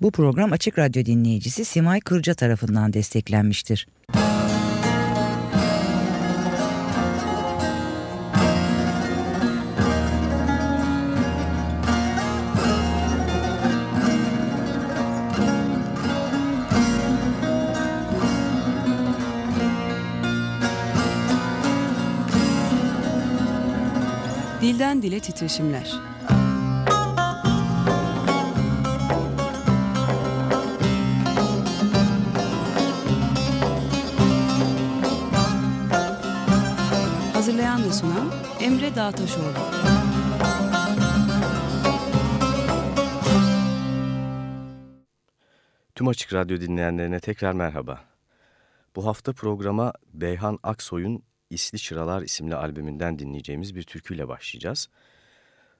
Bu program Açık Radyo dinleyicisi Simay Kırca tarafından desteklenmiştir. Dilden Dile Titreşimler sunan Emre Dağtaşoğlu. Tüm Açık Radyo dinleyenlerine tekrar merhaba. Bu hafta programa Beyhan Aksoy'un İsli Çıralar isimli albümünden dinleyeceğimiz bir türküyle başlayacağız.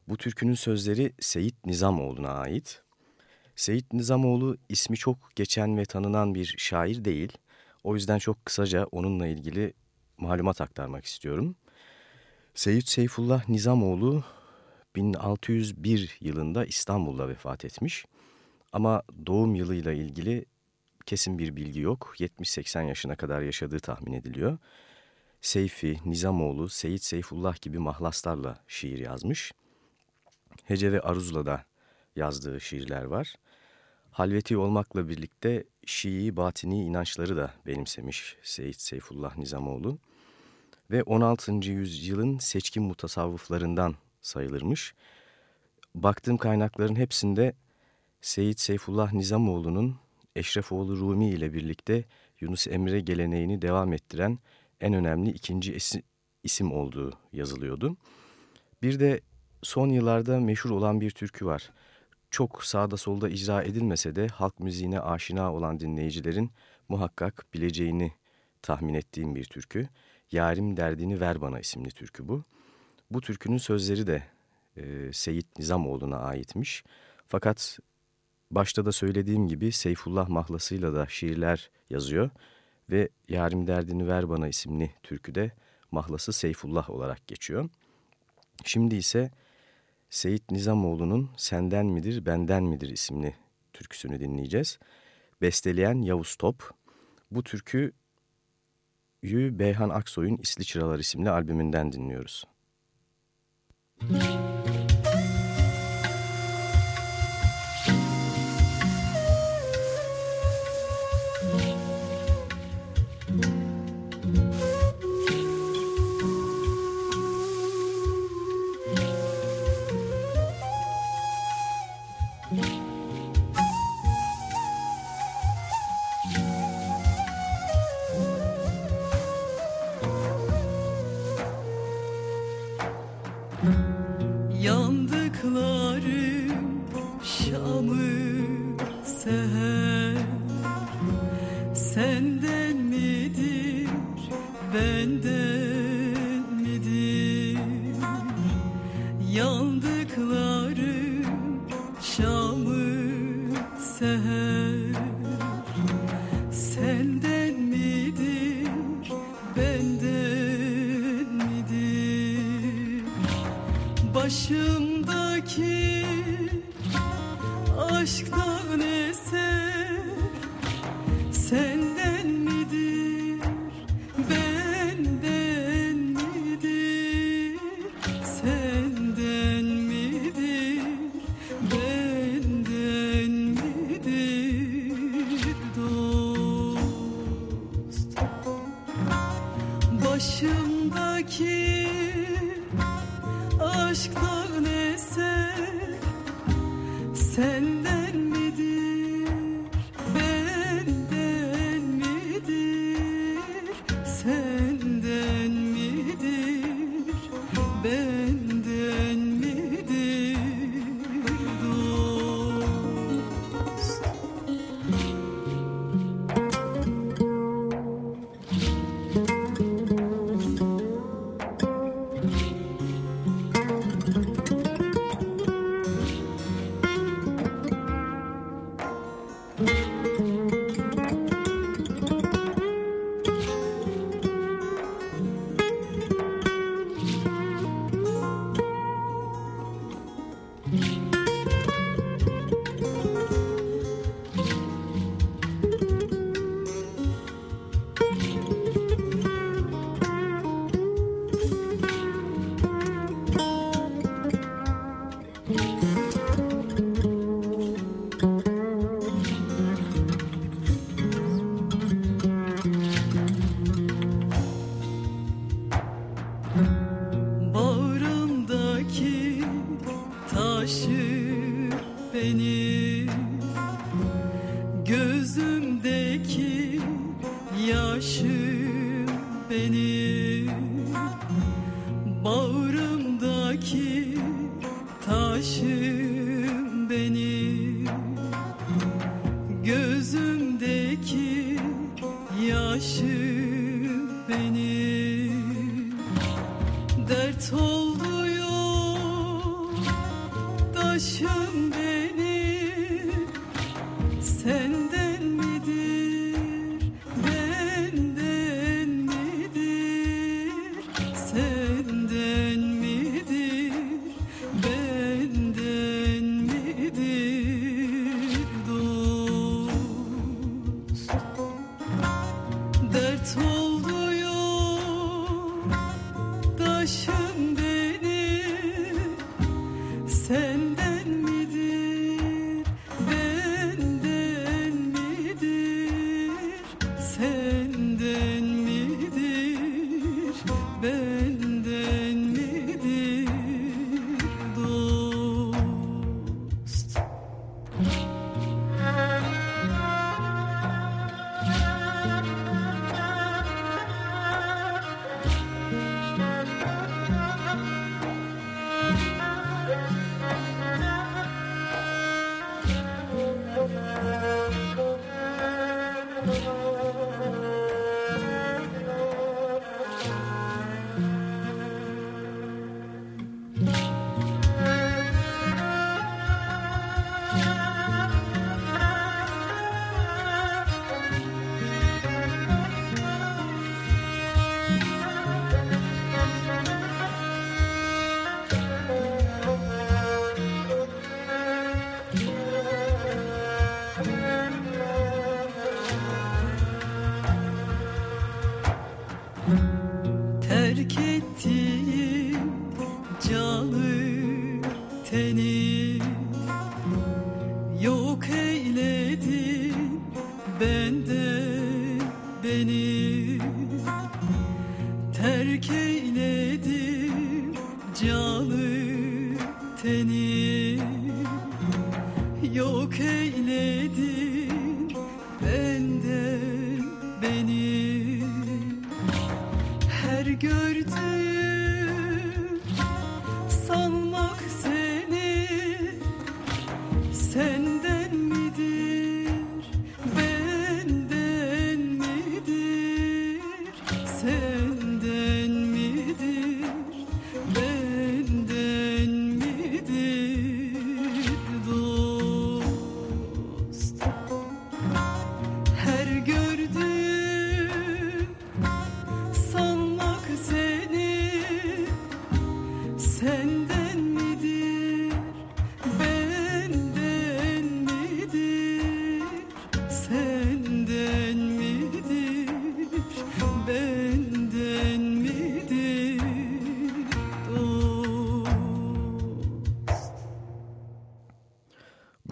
Bu türkünün sözleri Seyit Nizamoğlu'na ait. Seyit Nizamoğlu ismi çok geçen ve tanınan bir şair değil. O yüzden çok kısaca onunla ilgili malumat aktarmak istiyorum. Seyit Seyfullah Nizamoğlu 1601 yılında İstanbul'da vefat etmiş. Ama doğum yılıyla ilgili kesin bir bilgi yok. 70-80 yaşına kadar yaşadığı tahmin ediliyor. Seyfi, Nizamoğlu, Seyit Seyfullah gibi mahlaslarla şiir yazmış. Hece ve Aruz'la da yazdığı şiirler var. Halveti olmakla birlikte Şii batini inançları da benimsemiş Seyit Seyfullah Nizamoğlu ve 16. yüzyılın seçkin mutasavvıflarından sayılırmış. Baktığım kaynakların hepsinde Seyit Seyfullah Nizamoğlu'nun Eşrefoğlu Rumi ile birlikte Yunus Emre geleneğini devam ettiren en önemli ikinci isim olduğu yazılıyordu. Bir de son yıllarda meşhur olan bir türkü var. Çok sağda solda icra edilmese de halk müziğine aşina olan dinleyicilerin muhakkak bileceğini tahmin ettiğim bir türkü. Yarim Derdini Ver Bana isimli türkü bu. Bu türkünün sözleri de e, Seyit Nizamoğlu'na aitmiş. Fakat başta da söylediğim gibi Seyfullah mahlasıyla da şiirler yazıyor ve Yarim Derdini Ver Bana isimli türküde mahlası Seyfullah olarak geçiyor. Şimdi ise Seyit Nizamoğlu'nun Senden Midir Benden Midir isimli türküsünü dinleyeceğiz. Besteleyen Yavuz Top. Bu türkü Yü Beyhan Aksoy'un İsli Çıralar isimli albümünden dinliyoruz. Müzik shoes.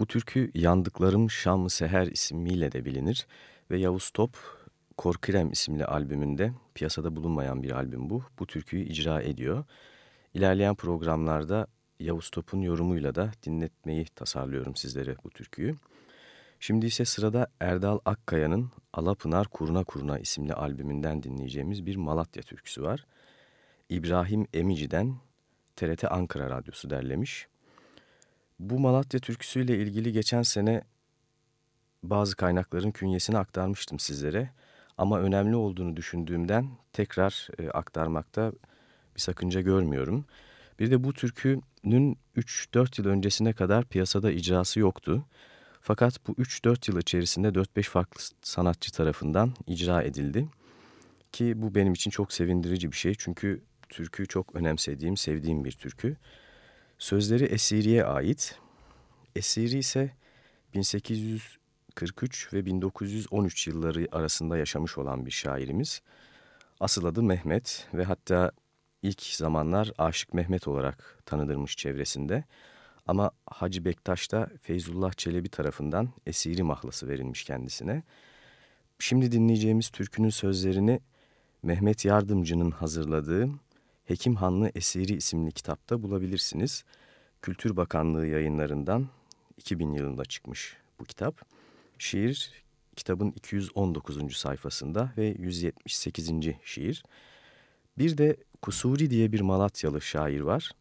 Türkü Yandıklarım Şam Seher ismiyle de bilinir ve Yavuz Top Korkirem isimli albümünde piyasada bulunmayan bir albüm bu. Bu türküyü icra ediyor. İlerleyen programlarda Yavuz Top'un yorumuyla da dinletmeyi tasarlıyorum sizlere bu türküyü. Şimdi ise sırada Erdal Akkaya'nın Alapınar Kuruna Kuruna isimli albümünden dinleyeceğimiz bir Malatya türküsü var. İbrahim Emici'den TRT Ankara Radyosu derlemiş. Bu Malatya türküsüyle ilgili geçen sene bazı kaynakların künyesini aktarmıştım sizlere. Ama önemli olduğunu düşündüğümden tekrar e, aktarmakta bir sakınca görmüyorum. Bir de bu türkünün 3-4 yıl öncesine kadar piyasada icrası yoktu. Fakat bu 3-4 yıl içerisinde 4-5 farklı sanatçı tarafından icra edildi. Ki bu benim için çok sevindirici bir şey. Çünkü türkü çok önemsediğim, sevdiğim bir türkü. Sözleri Esiri'ye ait. Esiri ise 1843 ve 1913 yılları arasında yaşamış olan bir şairimiz. Asıl adı Mehmet ve hatta ilk zamanlar Aşık Mehmet olarak tanıdırmış çevresinde. Ama Hacı Bektaş'ta Feyzullah Çelebi tarafından Esiri mahlası verilmiş kendisine. Şimdi dinleyeceğimiz türkünün sözlerini Mehmet Yardımcı'nın hazırladığı Hekim Hanlı Esiri isimli kitapta bulabilirsiniz. Kültür Bakanlığı yayınlarından 2000 yılında çıkmış bu kitap. Şiir kitabın 219. sayfasında ve 178. şiir. Bir de Kusuri diye bir Malatyalı şair var.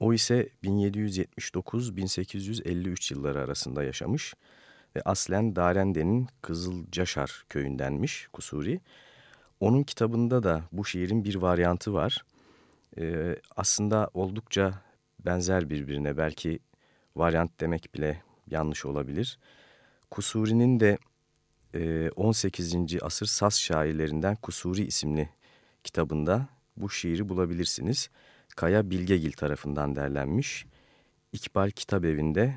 O ise 1779-1853 yılları arasında yaşamış ve aslen Darende'nin Kızılcaşar köyündenmiş Kusuri. Onun kitabında da bu şiirin bir varyantı var. Ee, aslında oldukça benzer birbirine belki varyant demek bile yanlış olabilir. Kusuri'nin de e, 18. asır Saz şairlerinden Kusuri isimli kitabında bu şiiri bulabilirsiniz. Kaya Bilgegil tarafından derlenmiş. İkbal Kitap Evi'nde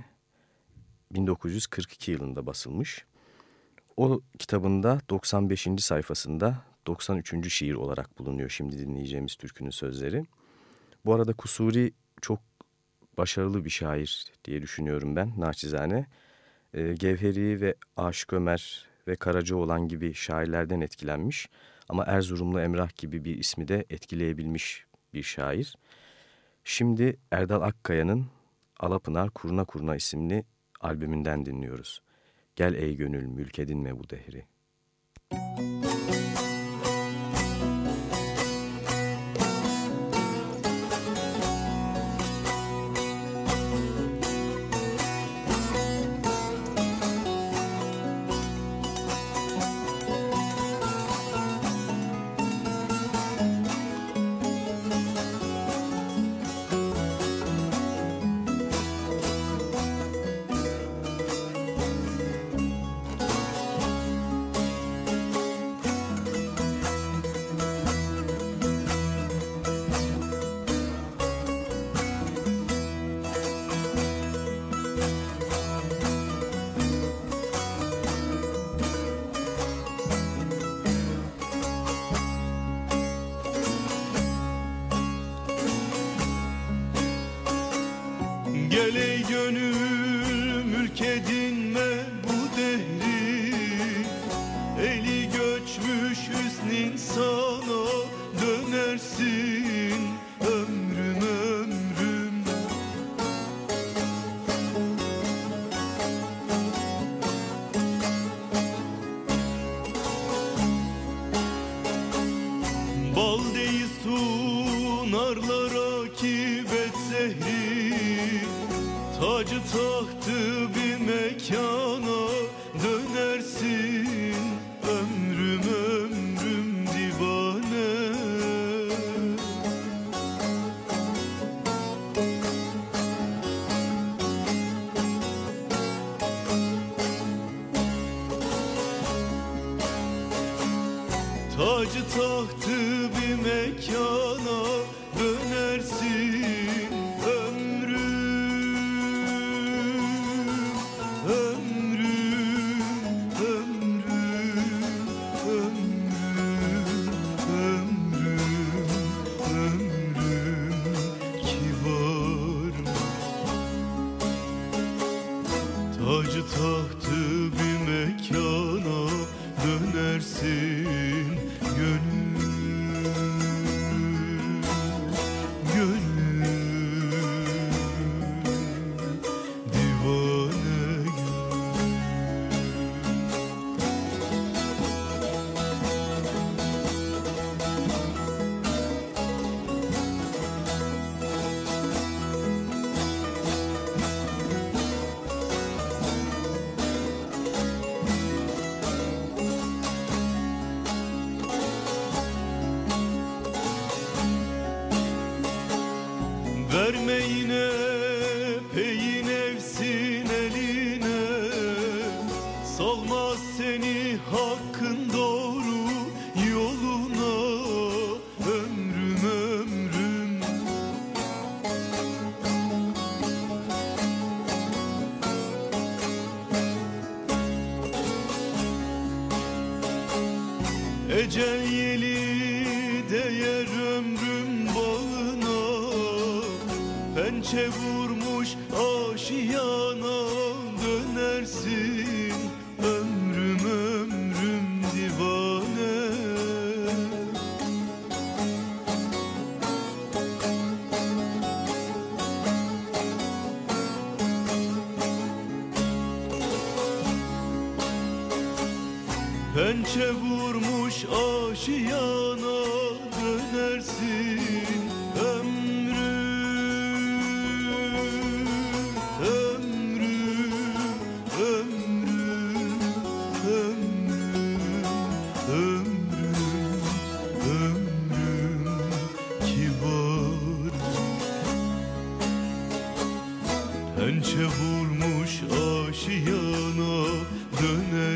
1942 yılında basılmış. O kitabında 95. sayfasında 93. şiir olarak bulunuyor şimdi dinleyeceğimiz türkünün sözleri. Bu arada Kusuri çok başarılı bir şair diye düşünüyorum ben naçizane. E, Gevheri ve Aşık Ömer ve Karacaoğlan gibi şairlerden etkilenmiş ama Erzurumlu Emrah gibi bir ismi de etkileyebilmiş bir şair. Şimdi Erdal Akkaya'nın Alapınar Kurna Kurna isimli albümünden dinliyoruz. Gel ey gönül mülk edinme bu dehri. Müzik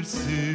dönersin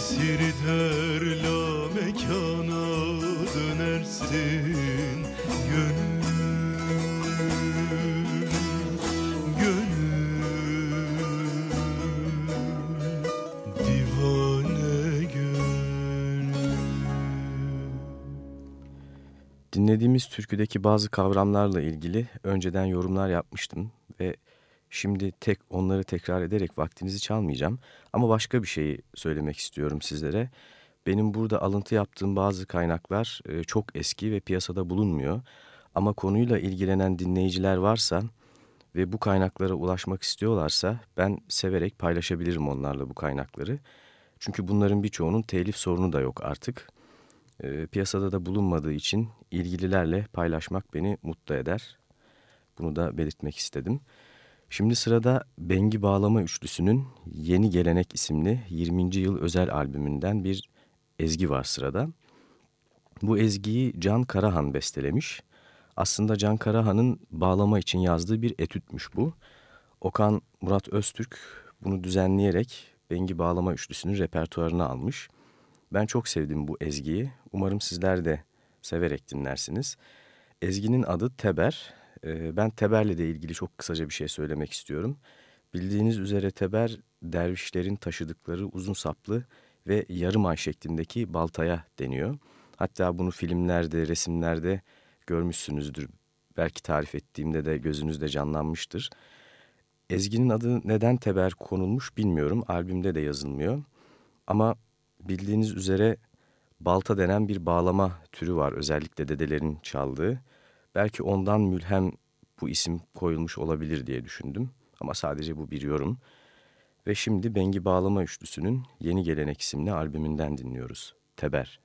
Esiri derla mekana dönersin Dinlediğimiz türküdeki bazı kavramlarla ilgili önceden yorumlar yapmıştım şimdi tek onları tekrar ederek vaktinizi çalmayacağım ama başka bir şeyi söylemek istiyorum sizlere. Benim burada alıntı yaptığım bazı kaynaklar e, çok eski ve piyasada bulunmuyor. Ama konuyla ilgilenen dinleyiciler varsa ve bu kaynaklara ulaşmak istiyorlarsa ben severek paylaşabilirim onlarla bu kaynakları. Çünkü bunların birçoğunun telif sorunu da yok artık. E, piyasada da bulunmadığı için ilgililerle paylaşmak beni mutlu eder. Bunu da belirtmek istedim. Şimdi sırada Bengi Bağlama Üçlüsü'nün Yeni Gelenek isimli 20. yıl özel albümünden bir ezgi var sırada. Bu ezgiyi Can Karahan bestelemiş. Aslında Can Karahan'ın bağlama için yazdığı bir etütmüş bu. Okan Murat Öztürk bunu düzenleyerek Bengi Bağlama Üçlüsü'nün repertuarına almış. Ben çok sevdim bu ezgiyi. Umarım sizler de severek dinlersiniz. Ezginin adı Teber. Ben Teber'le de ilgili çok kısaca bir şey söylemek istiyorum. Bildiğiniz üzere Teber, dervişlerin taşıdıkları uzun saplı ve yarım ay şeklindeki baltaya deniyor. Hatta bunu filmlerde, resimlerde görmüşsünüzdür. Belki tarif ettiğimde de gözünüzde canlanmıştır. Ezginin adı neden Teber konulmuş bilmiyorum. Albümde de yazılmıyor. Ama bildiğiniz üzere balta denen bir bağlama türü var. Özellikle dedelerin çaldığı. Belki ondan mülhem bu isim koyulmuş olabilir diye düşündüm. Ama sadece bu bir yorum. Ve şimdi Bengi Bağlama Üçlüsü'nün Yeni Gelenek isimli albümünden dinliyoruz. Teber.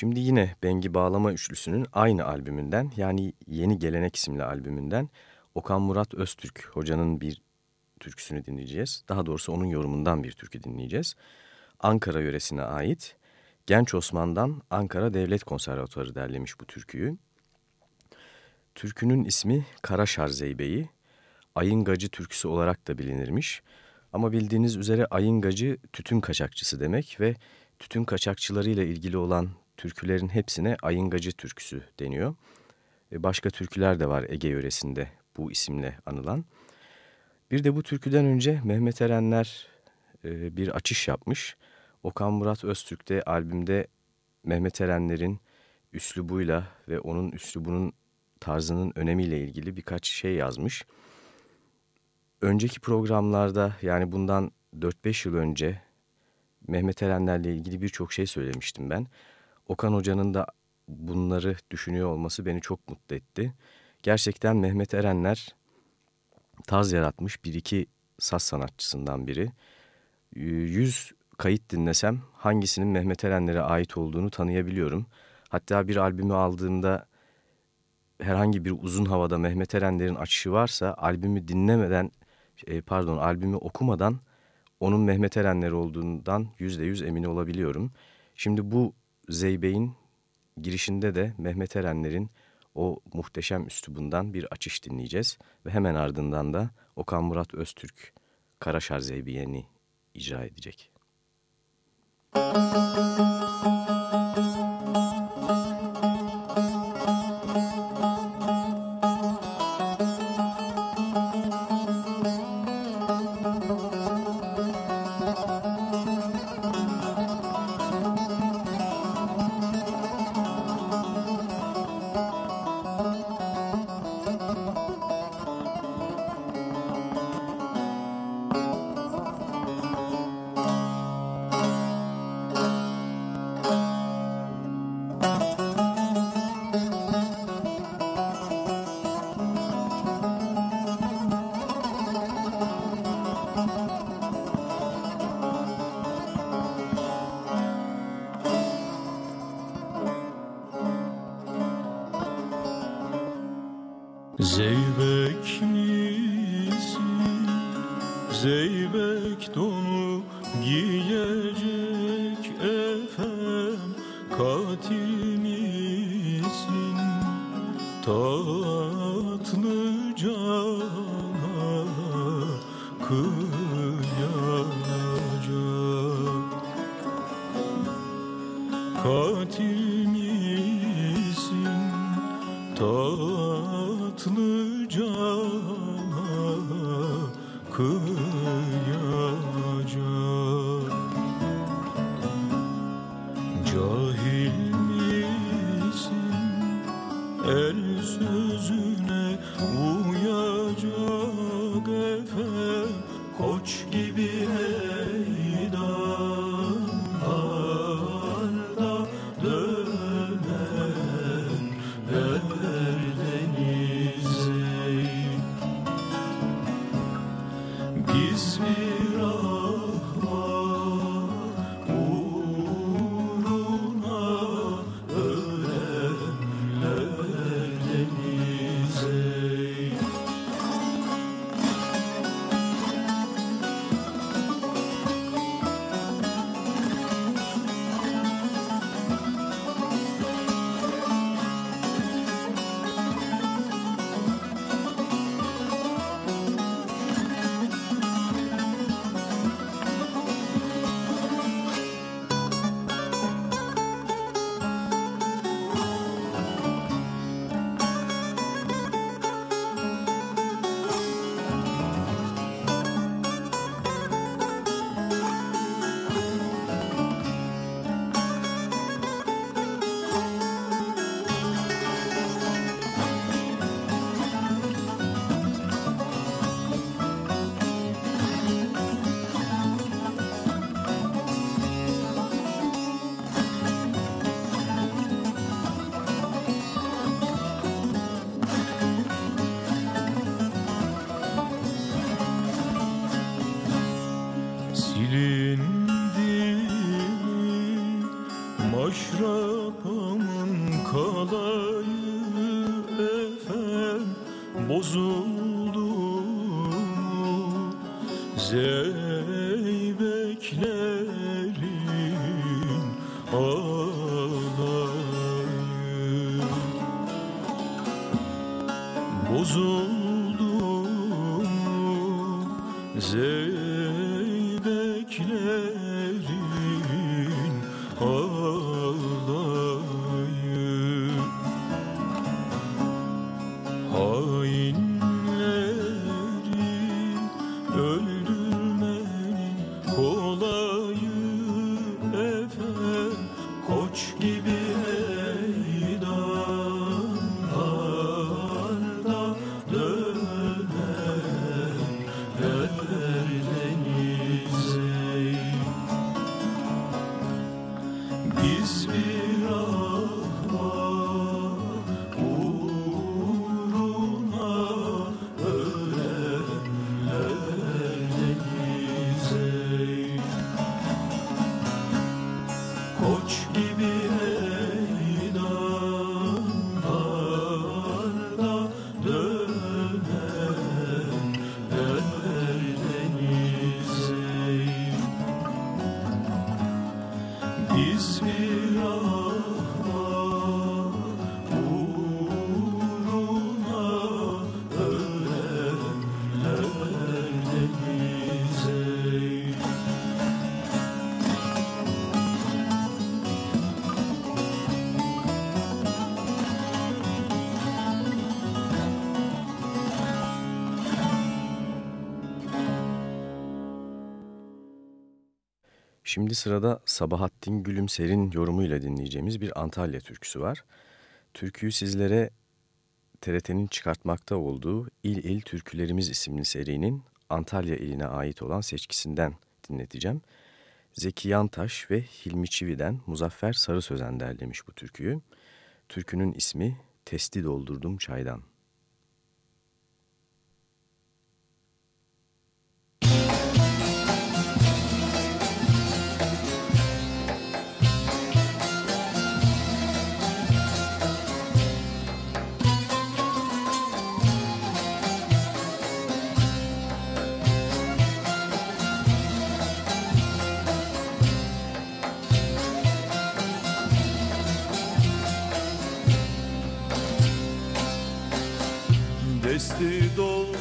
Şimdi yine Bengi Bağlama Üçlüsü'nün aynı albümünden yani Yeni Gelenek isimli albümünden Okan Murat Öztürk hocanın bir türküsünü dinleyeceğiz. Daha doğrusu onun yorumundan bir türkü dinleyeceğiz. Ankara yöresine ait Genç Osman'dan Ankara Devlet Konservatuarı derlemiş bu türküyü. Türkünün ismi Kara Şarzeybe'yi, Ayıngacı türküsü olarak da bilinirmiş. Ama bildiğiniz üzere Ayıngacı tütün kaçakçısı demek ve tütün kaçakçılarıyla ilgili olan türkülerin hepsine Ayıngacı türküsü deniyor. E, başka türküler de var Ege yöresinde bu isimle anılan. Bir de bu türküden önce Mehmet Erenler e, bir açış yapmış. Okan Murat Öztürk de albümde Mehmet Erenler'in üslubuyla ve onun üslubunun tarzının önemiyle ilgili birkaç şey yazmış. Önceki programlarda yani bundan 4-5 yıl önce Mehmet Erenler'le ilgili birçok şey söylemiştim ben. Okan Hoca'nın da bunları düşünüyor olması beni çok mutlu etti. Gerçekten Mehmet Erenler tarz yaratmış bir iki saz sanatçısından biri. Yüz kayıt dinlesem hangisinin Mehmet Erenler'e ait olduğunu tanıyabiliyorum. Hatta bir albümü aldığımda herhangi bir uzun havada Mehmet Erenler'in açışı varsa albümü dinlemeden e, pardon albümü okumadan onun Mehmet Erenler olduğundan yüzde yüz emin olabiliyorum. Şimdi bu Zeybey'in girişinde de Mehmet Erenler'in o muhteşem üslubundan bir açış dinleyeceğiz. Ve hemen ardından da Okan Murat Öztürk Karaşar Zeybiye'ni icra edecek. Müzik gibi meydanlarda dön Şimdi sırada Sabahattin Gülümser'in yorumuyla dinleyeceğimiz bir Antalya türküsü var. Türküyü sizlere TRT'nin çıkartmakta olduğu İl İl Türkülerimiz isimli serinin Antalya iline ait olan seçkisinden dinleteceğim. Zeki Yantaş ve Hilmi Çivi'den Muzaffer Sarı Sözen derlemiş bu türküyü. Türkünün ismi Testi Doldurdum Çaydan. Desti doldurdum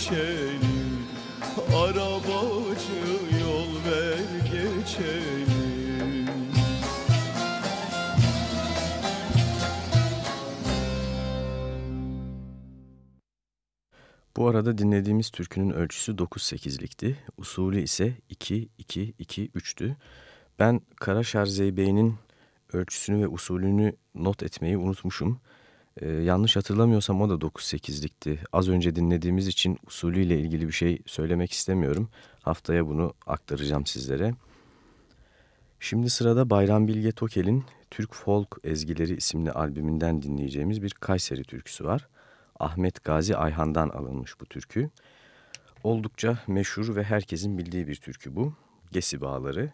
içelim Arabacı yol ver geçelim Bu arada dinlediğimiz türkünün ölçüsü 9-8'likti. Usulü ise 2-2-2-3'tü. Ben Karaşar Zeybe'nin ölçüsünü ve usulünü not etmeyi unutmuşum. Ee, yanlış hatırlamıyorsam o da 9-8'likti. Az önce dinlediğimiz için usulüyle ilgili bir şey söylemek istemiyorum. Haftaya bunu aktaracağım sizlere. Şimdi sırada Bayram Bilge Tokel'in Türk Folk Ezgileri isimli albümünden dinleyeceğimiz bir Kayseri türküsü var. Ahmet Gazi Ayhan'dan alınmış bu türkü. Oldukça meşhur ve herkesin bildiği bir türkü bu. Gesi Bağları.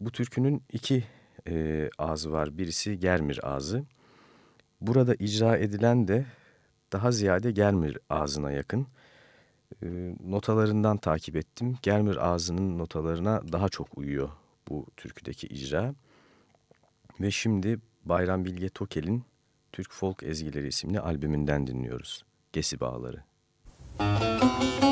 Bu türkünün iki e, ağzı var. Birisi Germir ağzı. Burada icra edilen de daha ziyade Germir ağzına yakın. E, notalarından takip ettim. Germir ağzının notalarına daha çok uyuyor bu türküdeki icra. Ve şimdi Bayram Bilge Tokel'in Türk Folk Ezgileri isimli albümünden dinliyoruz. Gesi Bağları. Müzik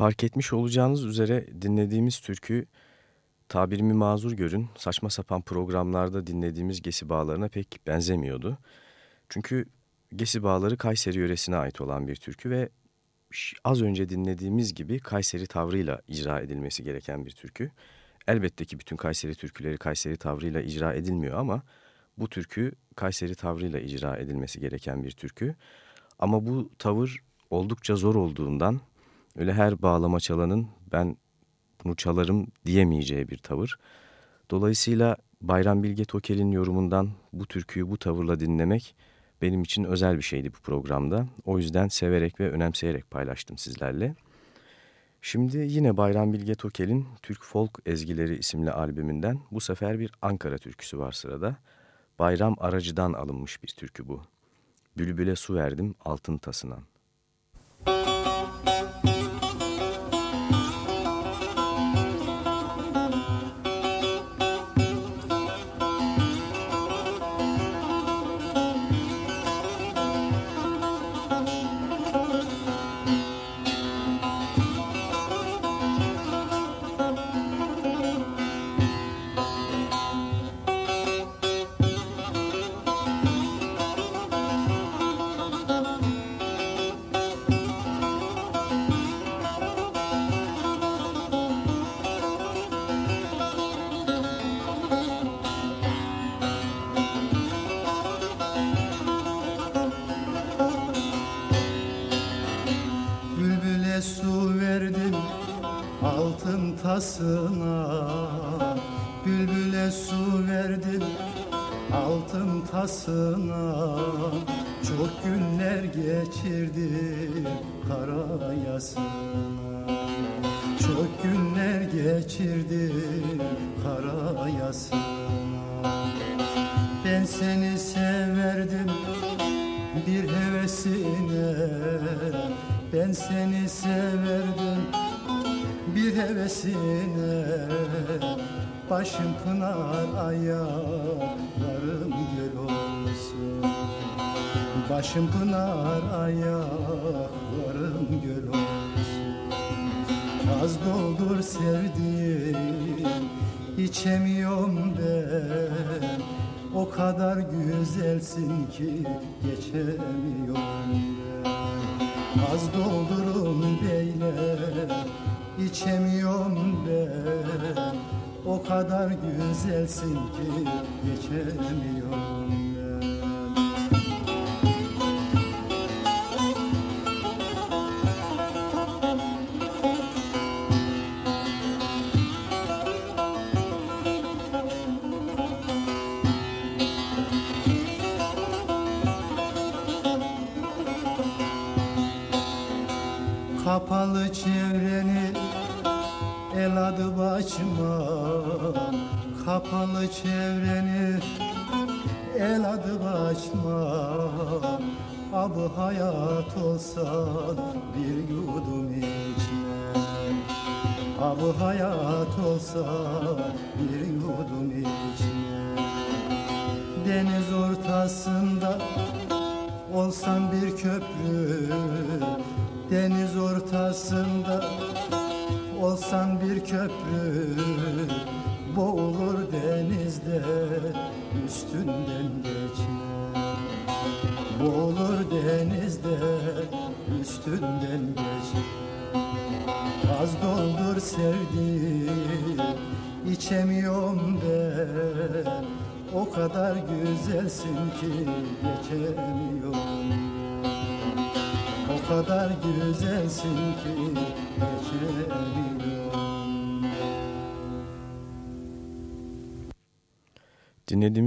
Fark etmiş olacağınız üzere dinlediğimiz türkü tabirimi mazur görün saçma sapan programlarda dinlediğimiz gesi bağlarına pek benzemiyordu. Çünkü gesi bağları Kayseri yöresine ait olan bir türkü ve az önce dinlediğimiz gibi Kayseri tavrıyla icra edilmesi gereken bir türkü. Elbette ki bütün Kayseri türküleri Kayseri tavrıyla icra edilmiyor ama bu türkü Kayseri tavrıyla icra edilmesi gereken bir türkü. Ama bu tavır oldukça zor olduğundan öyle her bağlama çalanın ben bunu çalarım diyemeyeceği bir tavır. Dolayısıyla Bayram Bilge Tokel'in yorumundan bu türküyü bu tavırla dinlemek benim için özel bir şeydi bu programda. O yüzden severek ve önemseyerek paylaştım sizlerle. Şimdi yine Bayram Bilge Tokel'in Türk Folk Ezgileri isimli albümünden bu sefer bir Ankara türküsü var sırada. Bayram Aracı'dan alınmış bir türkü bu. Bülbüle su verdim altın yuvasına Bülbüle su verdim altın tasına. Çok günler geçirdim kara tasınan. Başım pınar ayaklarım göl olsun. Başım pınar ayaklarım göl olsun. Az doldur sevdiğim içemiyorum ben. O kadar güzelsin ki geçemiyorum ben. Az doldurun beyler içemiyorum ben o kadar güzelsin ki geçemiyorum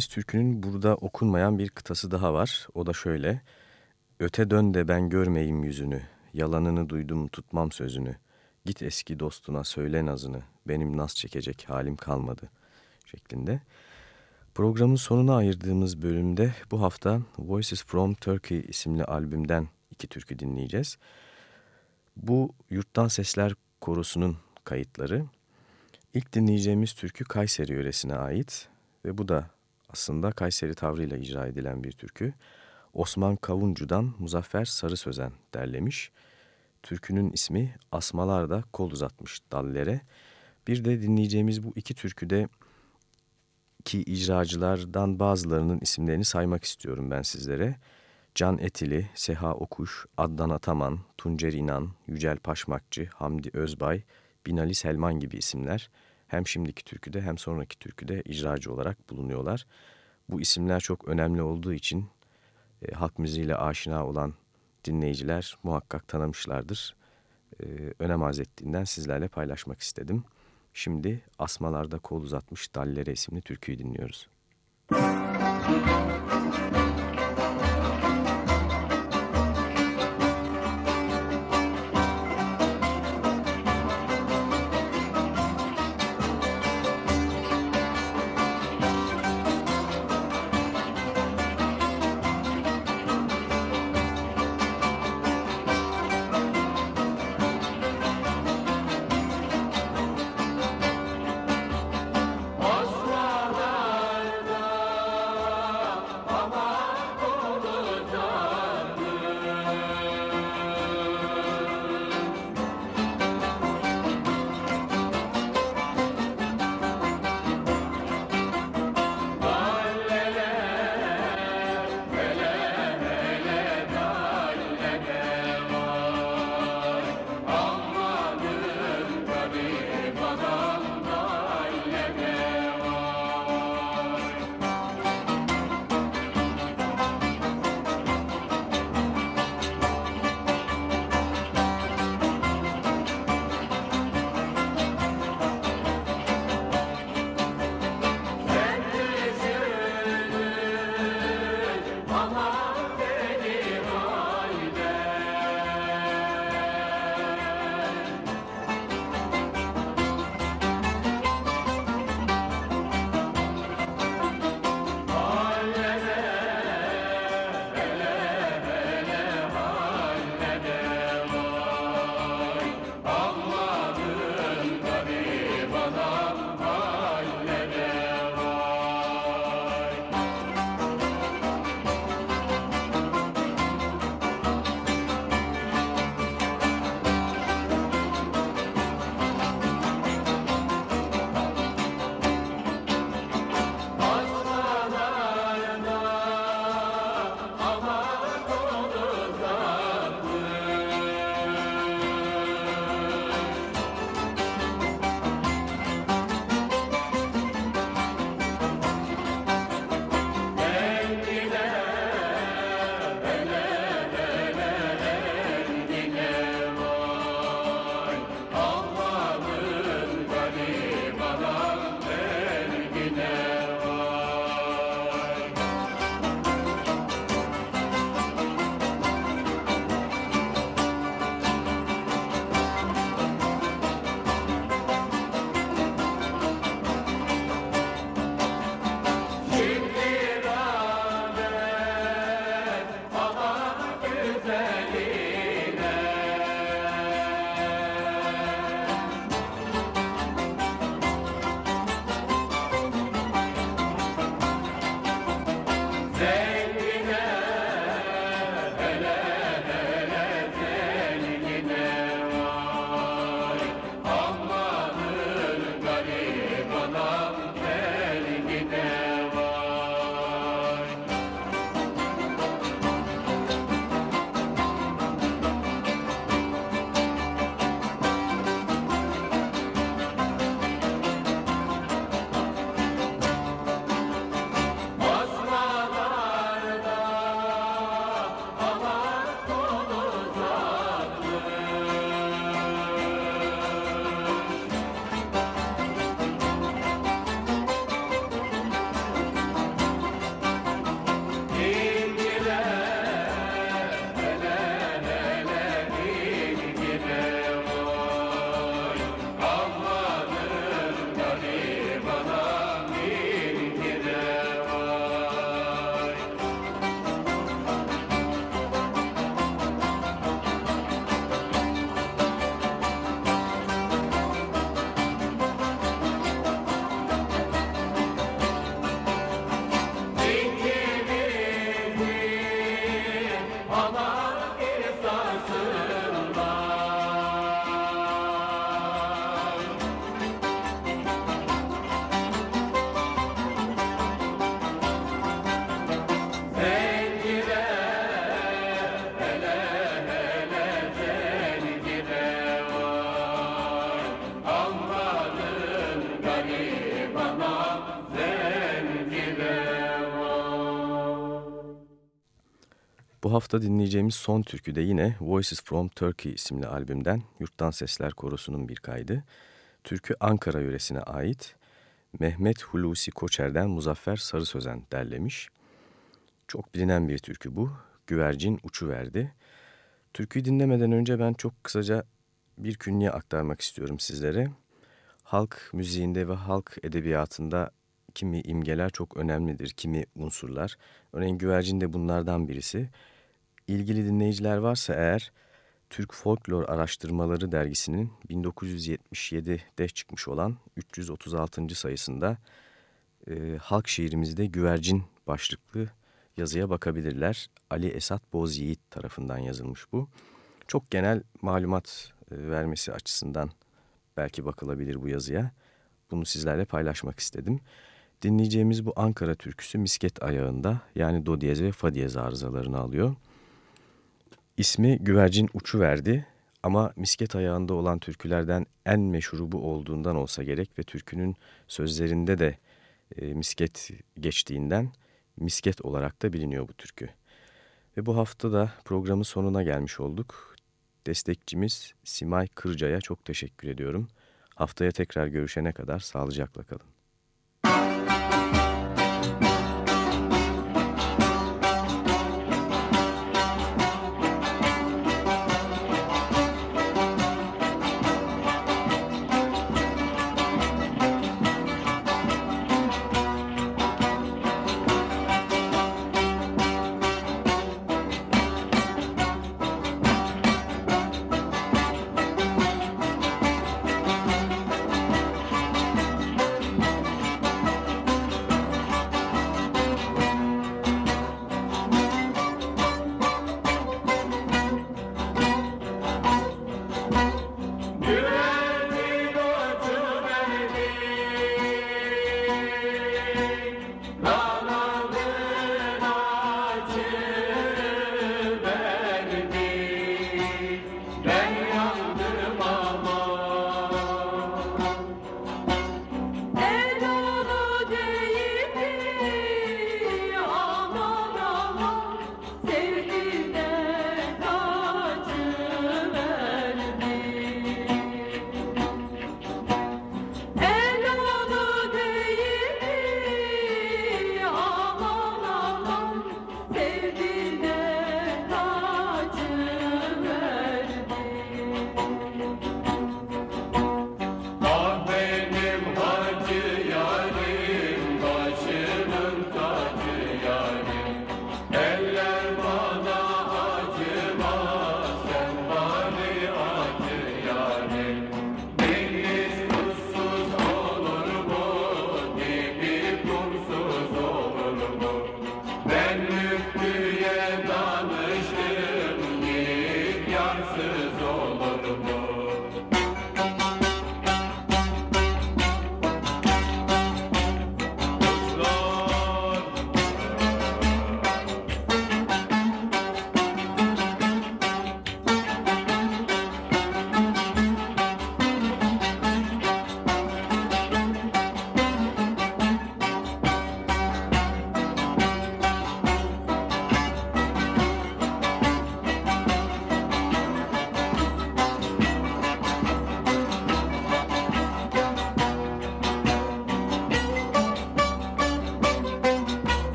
Dinlediğimiz türkünün burada okunmayan bir kıtası daha var. O da şöyle. Öte dön de ben görmeyim yüzünü. Yalanını duydum tutmam sözünü. Git eski dostuna söyle nazını. Benim naz çekecek halim kalmadı. Şeklinde. Programın sonuna ayırdığımız bölümde bu hafta Voices from Turkey isimli albümden iki türkü dinleyeceğiz. Bu Yurttan Sesler Korosu'nun kayıtları. İlk dinleyeceğimiz türkü Kayseri yöresine ait ve bu da aslında Kayseri tavrıyla icra edilen bir türkü. Osman Kavuncu'dan Muzaffer Sarı Sözen derlemiş. Türkünün ismi Asmalar da kol uzatmış dallere. Bir de dinleyeceğimiz bu iki türküde ki icracılardan bazılarının isimlerini saymak istiyorum ben sizlere. Can Etili, Seha Okuş, Adnan Ataman, Tuncer İnan, Yücel Paşmakçı, Hamdi Özbay, Binali Selman gibi isimler hem şimdiki türküde hem sonraki türküde icracı olarak bulunuyorlar. Bu isimler çok önemli olduğu için e, halk müziğiyle aşina olan dinleyiciler muhakkak tanımışlardır. E, önem arz ettiğinden sizlerle paylaşmak istedim. Şimdi Asmalarda Kol Uzatmış Dallere isimli türküyü dinliyoruz. Müzik Bu hafta dinleyeceğimiz son türkü de yine Voices from Turkey isimli albümden Yurttan Sesler Korosu'nun bir kaydı. Türkü Ankara yöresine ait. Mehmet Hulusi Koçer'den Muzaffer Sarı Sözen derlemiş. Çok bilinen bir türkü bu. Güvercin uçu verdi. Türküyü dinlemeden önce ben çok kısaca bir künye aktarmak istiyorum sizlere. Halk müziğinde ve halk edebiyatında kimi imgeler çok önemlidir, kimi unsurlar. Örneğin güvercin de bunlardan birisi. İlgili dinleyiciler varsa eğer Türk Folklor Araştırmaları dergisinin 1977'de çıkmış olan 336. sayısında e, halk şiirimizde güvercin başlıklı yazıya bakabilirler. Ali Esat Bozyiğit tarafından yazılmış bu. Çok genel malumat e, vermesi açısından belki bakılabilir bu yazıya. Bunu sizlerle paylaşmak istedim. Dinleyeceğimiz bu Ankara türküsü misket ayağında yani do diyez ve fa diyez arızalarını alıyor. İsmi Güvercin Uçu verdi ama misket ayağında olan türkülerden en meşhuru bu olduğundan olsa gerek ve türkünün sözlerinde de e, misket geçtiğinden misket olarak da biliniyor bu türkü. Ve bu hafta da programın sonuna gelmiş olduk. Destekçimiz Simay Kırca'ya çok teşekkür ediyorum. Haftaya tekrar görüşene kadar sağlıcakla kalın.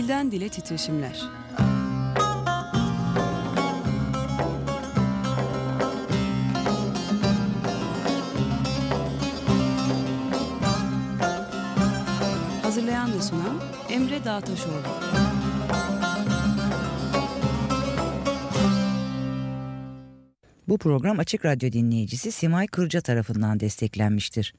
Dilden Dile Titreşimler Hazırlayan ve sunan Emre Dağtaşoğlu. Bu program Açık Radyo dinleyicisi Simay Kırca tarafından desteklenmiştir.